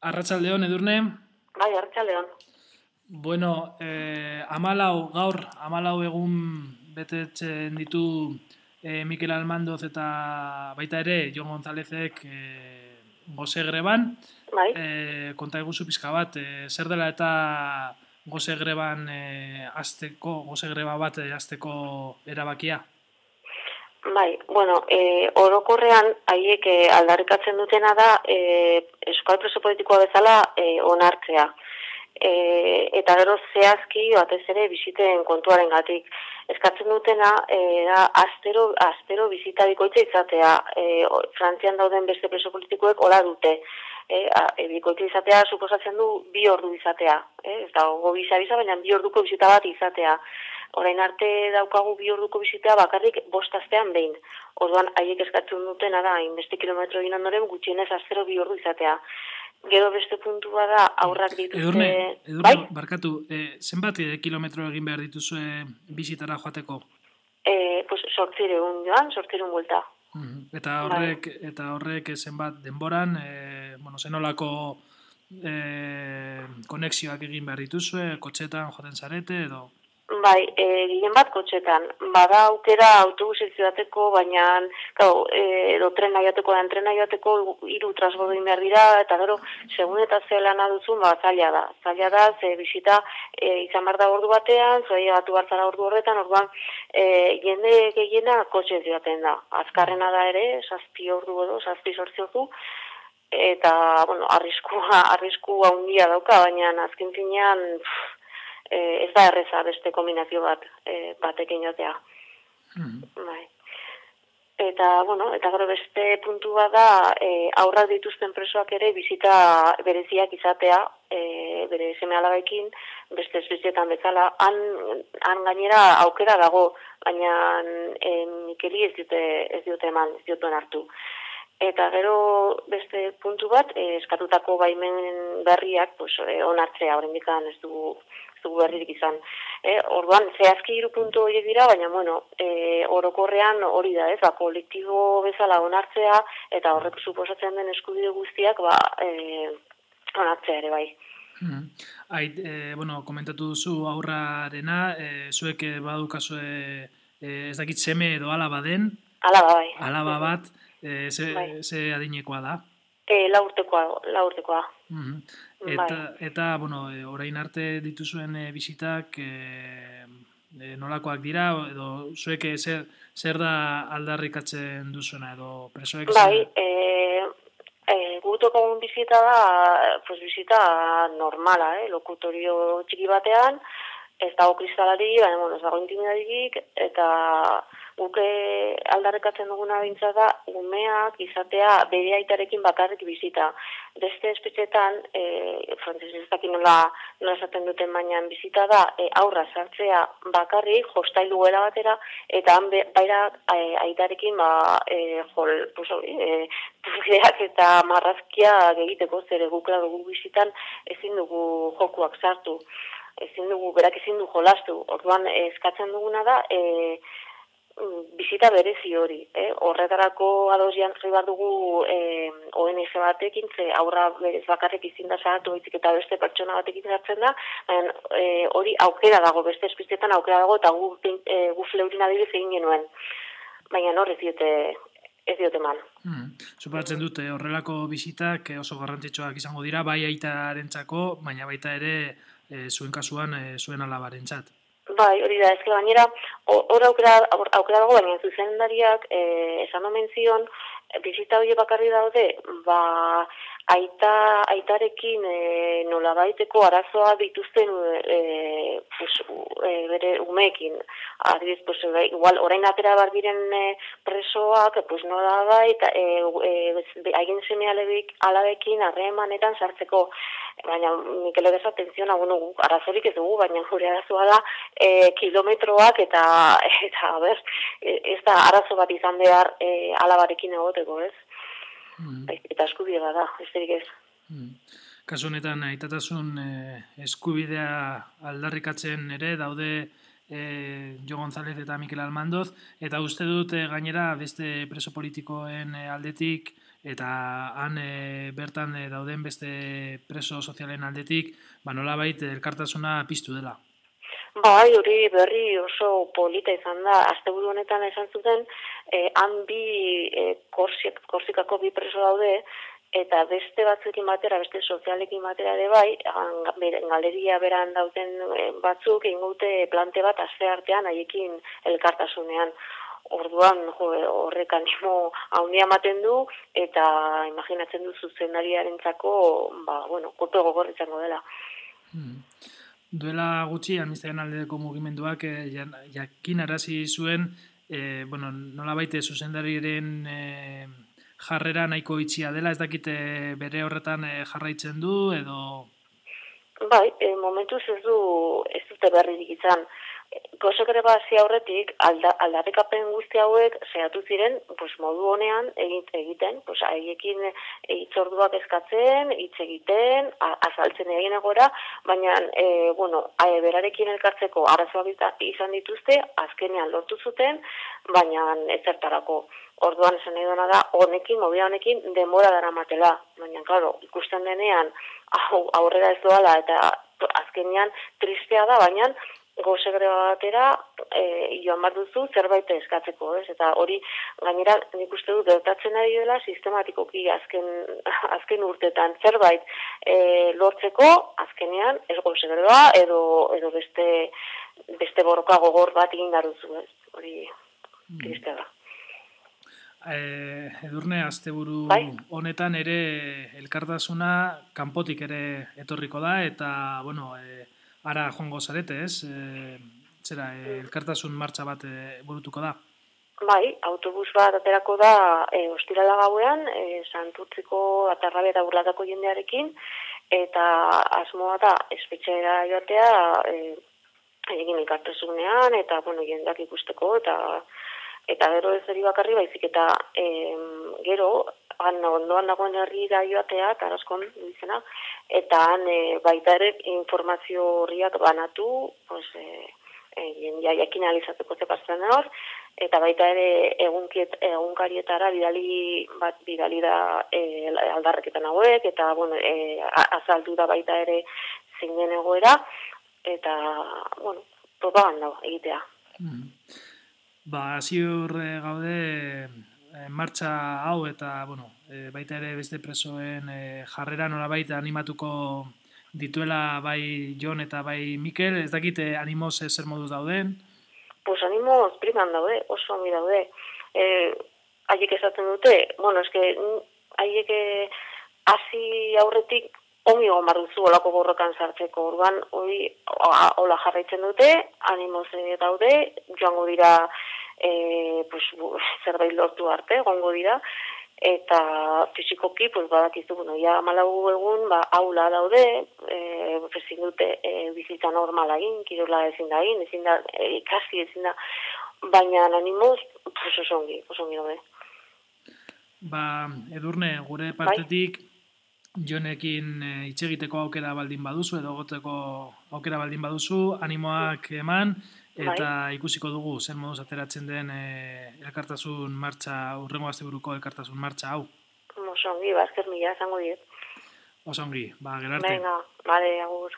Arratsaldeon edurne? Bai, arratsaldeon. Bueno, eh, amalau, gaur, amalau egun betetzen ditu eh, Mikel Almandoz eta baita ere Jon Gonzalezek eh, goze greban. Bai. Eh, konta eguzu pizka bat, eh, zer dela eta goze greban eh, azteko, goze greba bat eh, azteko erabakia? Bai, bueno, e, orokorrean haiek e, aldarrikatzen dutena da e, eskal preso politikoa bezala e, onartzea. E, eta gero zehazki batez ere biziten kontuaren gatik. Eskatzen dutena e, da astero, astero bizita bikoitza izatea. E, Frantzian dauden beste preso politikoek hola dute. E, a, e, bikoitza izatea suposatzen du bi ordu izatea. E, ez da, go biza baina bi orduko bizita bat izatea orain arte daukagu bi orduko bizitea bakarrik bost astean behin. Orduan haiek eskatzen dutena da, inbeste kilometro egin ondoren gutxienez astero bi ordu izatea. Gero beste puntua da aurrak dituzte... Edurne, edurne bai? barkatu, e, zenbat e, kilometro egin behar dituzue bizitara joateko? E, pues, sortzireun joan, sortzireun buelta. Mhm. Eta horrek, eta horrek zenbat denboran, e, bueno, zenolako e, konexioak egin behar dituzue, kotxetan joaten zarete, edo... Bai, e, ginen bat kotxetan, bada aukera autobus bateko, baina gau, e, edo trena joateko da, trena joateko hiru transbordo behar dira, eta gero, segun eta zela duzun, ba, zaila da. Zaila da, ze bisita e, izan behar da ordu batean, zoa batu bartzara ordu horretan, orduan, e, jende gehiena kotxe joaten da. Azkarrena da ere, sazpi ordu edo, sazpi sortzi ordu, eta, bueno, arriskua, arriskua handia dauka, baina azken finean, e, ez da erreza beste kombinazio bat e, batekin jotea. Mm. Bai. Eta, bueno, eta gero beste puntua da, e, aurrak dituzten presoak ere bizita bereziak izatea, e, bere seme alabekin, beste espezietan bezala, han, han gainera aukera dago, baina e, Mikeli ez dute, ez dute eman, ez duten hartu. Eta gero beste puntu bat, e, eskatutako baimen berriak, pues, e, onartzea, horren ez du du berririk izan. E, orduan, zehazki iru puntu horiek dira, baina, bueno, e, orokorrean hori da, ez, ba, kolektibo bezala onartzea, eta horrek suposatzen den eskubide guztiak, ba, e, onartzea ere, bai. Hmm. Ait, e, bueno, komentatu duzu aurrarena, e, zuek badukazue e, ez dakit seme edo alaba den? Alaba, bai. Alaba bat, e, ze, bai. ze adinekoa da? E, laurtekoa, laurtekoa. Mm Eta, bai. eta, bueno, e, orain arte dituzuen e, bisitak e, e, nolakoak dira, edo zuek zer, zer da aldarrikatzen duzuena, edo presoek Bai, e, e, gutoko bizita da, pues bizita normala, eh? lokutorio txiki batean, ez dago kristalari, baina, bueno, ez dago intimidadik, eta guke aldarrekatzen duguna bintza da, umeak izatea bere aitarekin bakarrik bizita. Beste espetxetan, e, frantzez ez dakit nola, nola esaten duten baina bizita da, e, aurra sartzea bakarrik, jostailu gela batera, eta han baira e, aitarekin ba, e, jol, puso, e, eta marrazkia egiteko zere gukla dugu bizitan ezin dugu jokuak sartu ezin dugu, berak ezin du jolastu. Orduan, eskatzen duguna da, e, bizita berezi hori. Eh? Horretarako adosian jarri dugu eh, ONG batekin, ze aurra berez bakarrik izin da zaratu eta beste pertsona batekin zartzen da, baina eh, hori aukera dago, beste espizietan aukera dago, eta gu, eh, gu fleurin adibidez egin genuen. Baina hor ez diote, ez diote man. Hmm. Supatzen dute horrelako bizitak oso garrantzitsuak izango dira, bai aitaren txako, baina baita ere e, zuen kasuan e, zuen alabaren txat. Bai, hori da, ezke gainera, hor aukera, aukera dago, baina zuzendariak eh, esan omen zion, bizita hori bakarri daude, ba, aita, aitarekin e, nola baiteko arazoa dituzten e, pues, e, bere umeekin. Adiz, pues, igual, orain atera bar diren e, presoak, pues, nola baita, e, e, haien seme alabekin harremanetan sartzeko baina Mikel Edes atenziona, bueno, arazorik ez dugu, baina gure arazoa da e, kilometroak eta, eta ber, e, ez da arazo bat izan behar e, alabarekin egoteko, ez? Mm. Eta eskubidea da, ez ez. Mm. Kasu honetan, aitatasun e, eskubidea aldarrikatzen ere, daude e, Jo González eta Mikel Almandoz, eta uste dut e, gainera beste preso politikoen e, aldetik eta han e, bertan e, dauden beste preso sozialen aldetik, ba nola baita elkartasuna piztu dela. Bai, hori berri oso polita izan da, asteburu honetan esan zuten, eh, han bi eh, korsik, korsikako bi preso daude, eta beste batzuekin batera, beste sozialekin batera ere bai, galeria beran dauten eh, batzuk ingute plante bat azte artean haiekin elkartasunean. Orduan jo, horrek animo handia ematen du eta imaginatzen du zuzendariarentzako ba bueno, kolpe gogor dela. Hmm. Duela gutxi amiztean aldeko mugimenduak eh, jakin arazi zuen eh, bueno, nola baite zuzendariaren eh, jarrera nahiko itxia dela, ez dakite bere horretan eh, jarraitzen du edo... Bai, e, momentuz ez du ez dute berririk izan. Gozok ere bazi aurretik, alda, aldarrikapen guzti hauek zehatu ziren, pues, modu honean egiten, pues, haiekin hitzorduak eskatzen, hitz egiten, azaltzen egin egora, baina, e, bueno, e, berarekin elkartzeko arazoak izan dituzte, azkenean lortu zuten, baina ezertarako. Orduan esan nahi da, honekin, mobila honekin, denbora dara matela. Baina, klaro, ikusten denean, aurrera ez doala, eta azkenean tristea da, baina goze batera e, joan bat duzu zerbait eskatzeko, ez? Eta hori, gainera, nik uste du, gertatzen ari dela sistematikoki azken, azken urtetan zerbait e, lortzeko, azkenean, ez goze edo, edo beste, beste borroka gogor bat egin daruzu, ez? Hori, mm. tristea da. Eh, edurne, asteburu bai? honetan ere elkartasuna kanpotik ere etorriko da, eta, bueno, e, ara joango zarete, ez? E, zera, e, elkartasun martxa bat e, burutuko da? Bai, autobus bat aterako da e, ostirala gauean, e, santutziko atarrabe eta burlatako jendearekin, eta asmoa da espetxera joatea e, egin elkartasunean, eta, bueno, jendak ikusteko, eta eta gero ez bakarri baizik eta em, gero han ondoan dagoen herri da joatea tarazkon izena eta han e, baita ere informazio horriak banatu pues e, e, ja jakin alizatzeko ze hor eta baita ere egunkiet egunkarietara bidali bat bidali da e, aldarreketan hauek eta bueno e, azaldu da baita ere zeinen egoera eta bueno propaganda egitea mm. Ba, ziur gaude martxa hau eta, bueno, e, baita ere beste presoen e, jarrera nola baita animatuko dituela bai Jon eta bai Mikel, ez dakite animoz zer moduz dauden? Pues animoz priman daude, oso mi daude. E, haiek esaten dute, bueno, eske haiek hasi aurretik ongi gomar duzu olako borrokan sartzeko orduan, hori hola jarraitzen dute, animoz daude, joango dira e, pues, zerbait lortu arte, gongo dira, eta fizikoki, pues, badakizu, bueno, ja malau egun, ba, aula daude, e, ezin dute e, bizitza normala egin, kirola ezin da egin, ezin da, e, ikasi ezin da, baina animoz, pues, oso ongi, oso ongi daude. Ba, edurne, gure partetik, bai? Jonekin itxegiteko aukera baldin baduzu, edo goteko aukera baldin baduzu, animoak eman, Bai. eta ikusiko dugu zer moduz ateratzen den e, elkartasun martxa, urrengo asteburuko elkartasun martxa hau. Osongi, bazker mila, zango diet. Osongi, ba, gerarte. Venga, bale, agur.